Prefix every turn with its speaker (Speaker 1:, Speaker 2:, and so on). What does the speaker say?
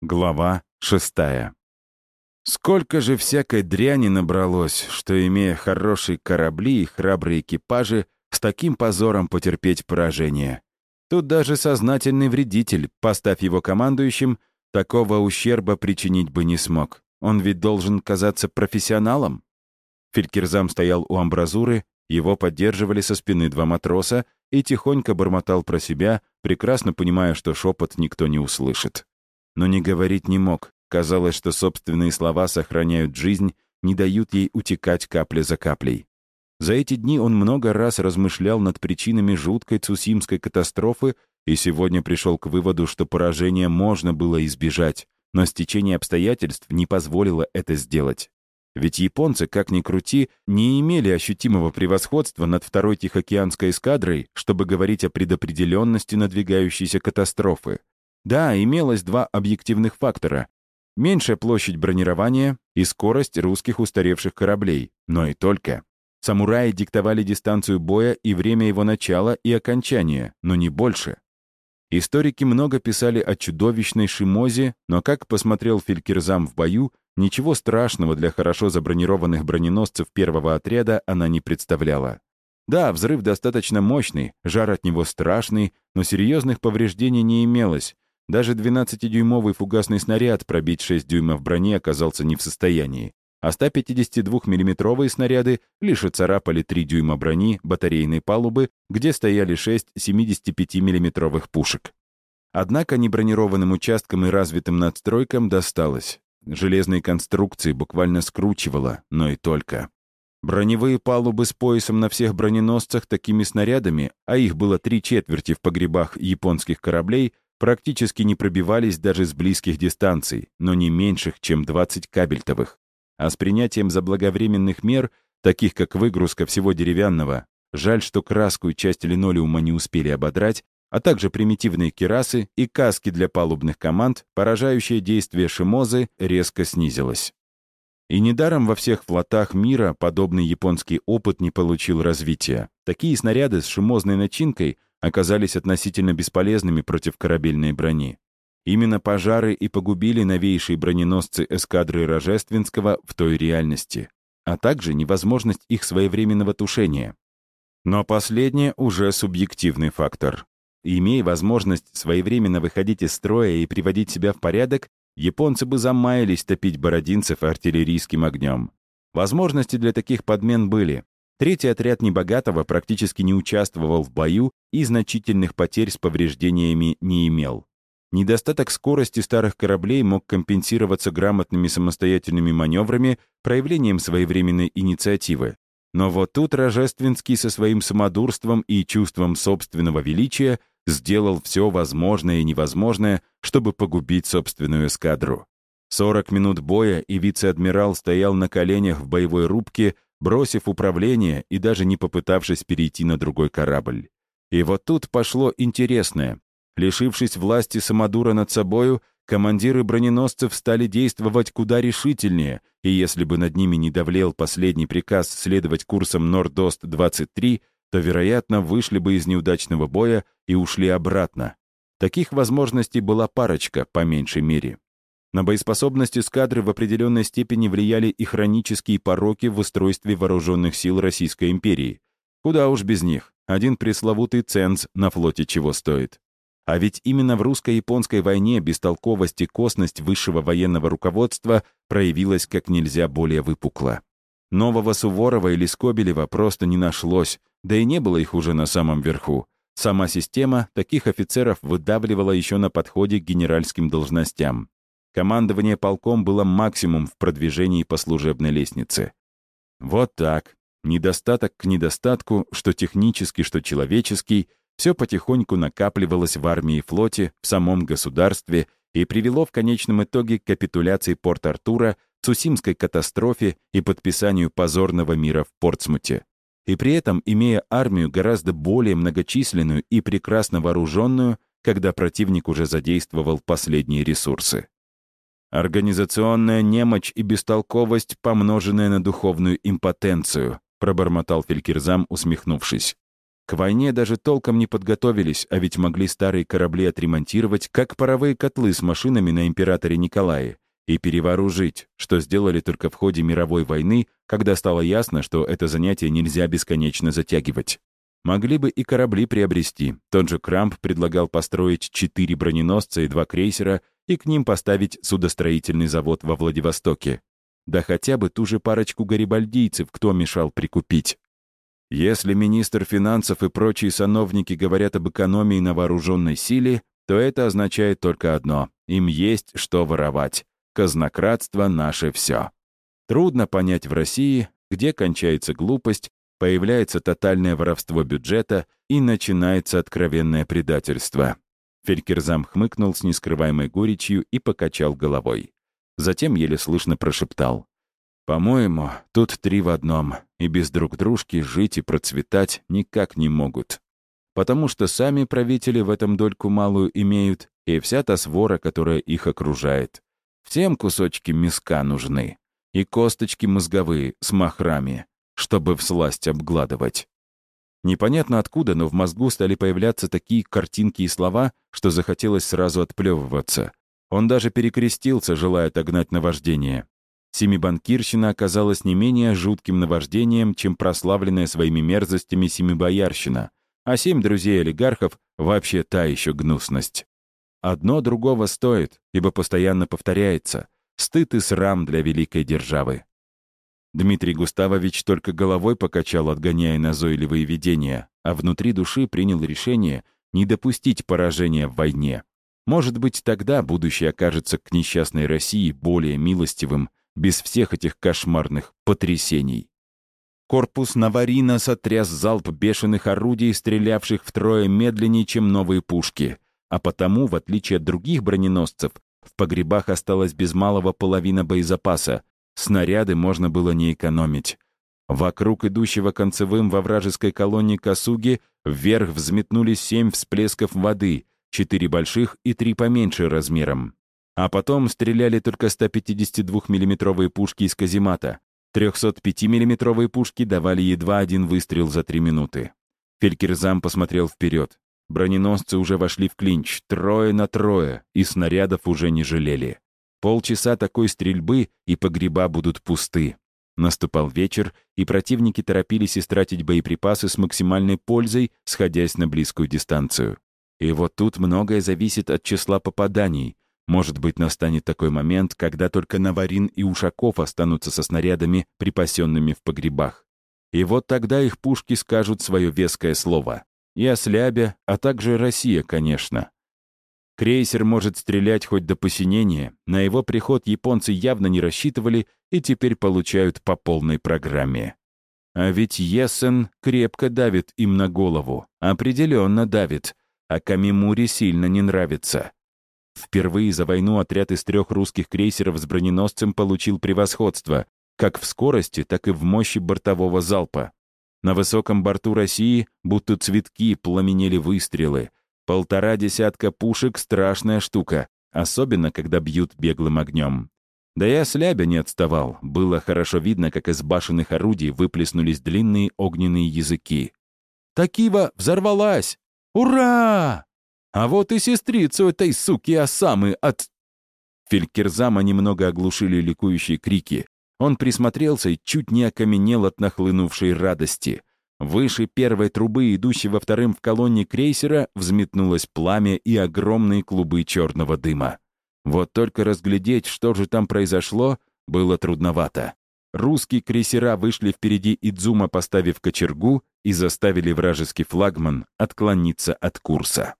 Speaker 1: Глава шестая. Сколько же всякой дряни набралось, что, имея хорошие корабли и храбрые экипажи, с таким позором потерпеть поражение. Тут даже сознательный вредитель, поставь его командующим, такого ущерба причинить бы не смог. Он ведь должен казаться профессионалом. Фелькерзам стоял у амбразуры, его поддерживали со спины два матроса и тихонько бормотал про себя, прекрасно понимая, что шепот никто не услышит но не говорить не мог. Казалось, что собственные слова сохраняют жизнь, не дают ей утекать капля за каплей. За эти дни он много раз размышлял над причинами жуткой цусимской катастрофы и сегодня пришел к выводу, что поражение можно было избежать, но стечение обстоятельств не позволило это сделать. Ведь японцы, как ни крути, не имели ощутимого превосходства над второй Тихоокеанской эскадрой, чтобы говорить о предопределенности надвигающейся катастрофы. Да, имелось два объективных фактора. Меньшая площадь бронирования и скорость русских устаревших кораблей, но и только. Самураи диктовали дистанцию боя и время его начала и окончания, но не больше. Историки много писали о чудовищной Шимозе, но, как посмотрел Фелькерзам в бою, ничего страшного для хорошо забронированных броненосцев первого отряда она не представляла. Да, взрыв достаточно мощный, жар от него страшный, но серьезных повреждений не имелось, даже 12-дюймовый фугасный снаряд пробить 6 дюймов брони оказался не в состоянии, а 152 миллиметровые снаряды лишь царапали 3 дюйма брони батарейной палубы, где стояли 6 75 миллиметровых пушек. Однако небронированным участкам и развитым надстройкам досталось. Железные конструкции буквально скручивало, но и только. Броневые палубы с поясом на всех броненосцах такими снарядами, а их было три четверти в погребах японских кораблей, практически не пробивались даже с близких дистанций, но не меньших, чем 20 кабельтовых. А с принятием заблаговременных мер, таких как выгрузка всего деревянного, жаль, что краску и часть линолеума не успели ободрать, а также примитивные керасы и каски для палубных команд, поражающее действие шимозы резко снизилось. И недаром во всех флотах мира подобный японский опыт не получил развития. Такие снаряды с шимозной начинкой — оказались относительно бесполезными против корабельной брони. Именно пожары и погубили новейшие броненосцы эскадры Рожественского в той реальности, а также невозможность их своевременного тушения. Но последнее уже субъективный фактор. Имея возможность своевременно выходить из строя и приводить себя в порядок, японцы бы замаялись топить бородинцев артиллерийским огнем. Возможности для таких подмен были, Третий отряд Небогатого практически не участвовал в бою и значительных потерь с повреждениями не имел. Недостаток скорости старых кораблей мог компенсироваться грамотными самостоятельными маневрами, проявлением своевременной инициативы. Но вот тут Рожественский со своим самодурством и чувством собственного величия сделал все возможное и невозможное, чтобы погубить собственную эскадру. 40 минут боя, и вице-адмирал стоял на коленях в боевой рубке, бросив управление и даже не попытавшись перейти на другой корабль. И вот тут пошло интересное. Лишившись власти Самодура над собою, командиры броненосцев стали действовать куда решительнее, и если бы над ними не давлел последний приказ следовать курсом Нордост-23, то, вероятно, вышли бы из неудачного боя и ушли обратно. Таких возможностей была парочка, по меньшей мере. На боеспособность эскадры в определенной степени влияли и хронические пороки в устройстве вооруженных сил Российской империи. Куда уж без них. Один пресловутый ценз на флоте чего стоит. А ведь именно в русско-японской войне бестолковость и косность высшего военного руководства проявилась как нельзя более выпукло. Нового Суворова или Скобелева просто не нашлось, да и не было их уже на самом верху. Сама система таких офицеров выдавливала еще на подходе к генеральским должностям. Командование полком было максимум в продвижении по служебной лестнице. Вот так. Недостаток к недостатку, что технический, что человеческий, все потихоньку накапливалось в армии и флоте, в самом государстве и привело в конечном итоге к капитуляции Порт-Артура, Цусимской катастрофе и подписанию позорного мира в Портсмуте. И при этом имея армию гораздо более многочисленную и прекрасно вооруженную, когда противник уже задействовал последние ресурсы. «Организационная немочь и бестолковость, помноженная на духовную импотенцию», пробормотал Фелькерзам, усмехнувшись. К войне даже толком не подготовились, а ведь могли старые корабли отремонтировать, как паровые котлы с машинами на императоре Николае, и перевооружить, что сделали только в ходе мировой войны, когда стало ясно, что это занятие нельзя бесконечно затягивать. Могли бы и корабли приобрести. Тот же Крамп предлагал построить четыре броненосца и два крейсера и к ним поставить судостроительный завод во Владивостоке. Да хотя бы ту же парочку гарибальдийцев кто мешал прикупить. Если министр финансов и прочие сановники говорят об экономии на вооруженной силе, то это означает только одно — им есть что воровать. Казнократство — наше все. Трудно понять в России, где кончается глупость, появляется тотальное воровство бюджета и начинается откровенное предательство. Фелькерзам хмыкнул с нескрываемой горечью и покачал головой. Затем еле слышно прошептал. «По-моему, тут три в одном, и без друг дружки жить и процветать никак не могут. Потому что сами правители в этом дольку малую имеют, и вся та свора, которая их окружает. Всем кусочки миска нужны, и косточки мозговые с махрами, чтобы всласть обгладывать. Непонятно откуда, но в мозгу стали появляться такие картинки и слова, что захотелось сразу отплевываться. Он даже перекрестился, желая отогнать наваждение. Семибанкирщина оказалась не менее жутким наваждением, чем прославленная своими мерзостями Семибоярщина, а семь друзей олигархов — вообще та еще гнусность. Одно другого стоит, ибо постоянно повторяется. Стыд и срам для великой державы. Дмитрий Густавович только головой покачал, отгоняя назойливые видения, а внутри души принял решение не допустить поражения в войне. Может быть, тогда будущее окажется к несчастной России более милостивым, без всех этих кошмарных потрясений. Корпус Наварина сотряс залп бешеных орудий, стрелявших втрое медленнее, чем новые пушки, а потому, в отличие от других броненосцев, в погребах осталась без малого половина боезапаса, Снаряды можно было не экономить. Вокруг идущего концевым во вражеской колонии Касуги вверх взметнулись семь всплесков воды, четыре больших и три поменьше размером. А потом стреляли только 152 миллиметровые пушки из каземата. 305 миллиметровые пушки давали едва один выстрел за три минуты. Фелькерзам посмотрел вперед. Броненосцы уже вошли в клинч, трое на трое, и снарядов уже не жалели. Полчаса такой стрельбы, и погреба будут пусты. Наступал вечер, и противники торопились истратить боеприпасы с максимальной пользой, сходясь на близкую дистанцию. И вот тут многое зависит от числа попаданий. Может быть, настанет такой момент, когда только Наварин и Ушаков останутся со снарядами, припасенными в погребах. И вот тогда их пушки скажут свое веское слово. И о Слябе, а также Россия, конечно. Крейсер может стрелять хоть до посинения, на его приход японцы явно не рассчитывали и теперь получают по полной программе. А ведь Ессен крепко давит им на голову, определенно давит, а Камимури сильно не нравится. Впервые за войну отряд из трех русских крейсеров с броненосцем получил превосходство, как в скорости, так и в мощи бортового залпа. На высоком борту России будто цветки пламенели выстрелы, Полтора десятка пушек — страшная штука, особенно когда бьют беглым огнем. Да я с Лябя не отставал. Было хорошо видно, как из башенных орудий выплеснулись длинные огненные языки. «Такива взорвалась! Ура! А вот и сестрицу этой суки Осамы от...» Фелькерзама немного оглушили ликующие крики. Он присмотрелся и чуть не окаменел от нахлынувшей радости. Выше первой трубы, идущего вторым в колонне крейсера, взметнулось пламя и огромные клубы черного дыма. Вот только разглядеть, что же там произошло, было трудновато. Русские крейсера вышли впереди Идзума, поставив кочергу, и заставили вражеский флагман отклониться от курса.